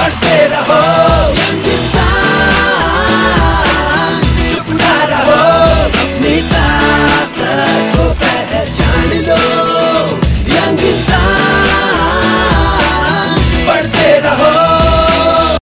बढ़ते रहो।